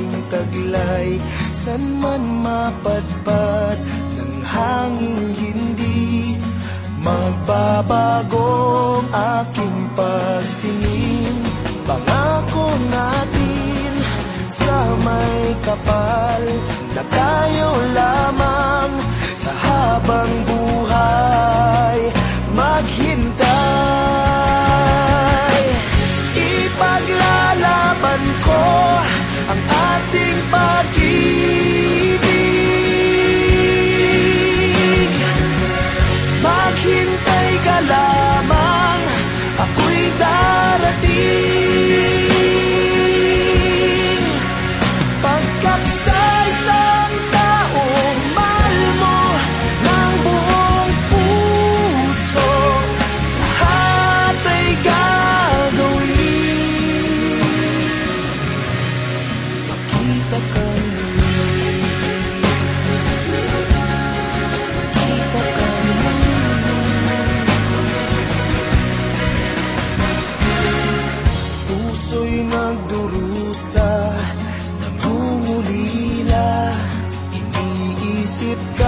aking taglay. San man mapadpad ng hangin hindi it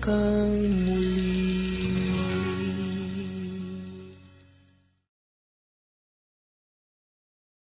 更